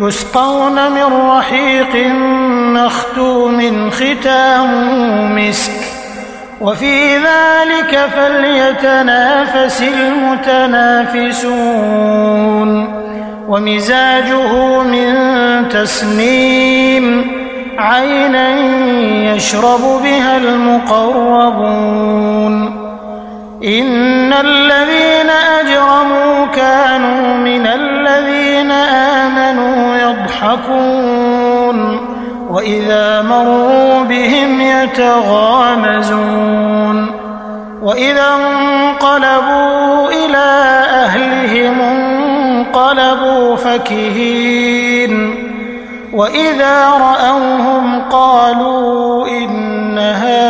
يسقون من رحيق مختوم ختام مسك. وفي ذلك فليتنافس المتنافسون. ومزاجه من تسنيم عينا يشرب بها المقربون. إن الذين يضحكون وإذا مروا بهم يتغامزون وإذا انقلبوا إلى أهلهم انقلبوا فكهين وإذا رأوهم قالوا إن هذا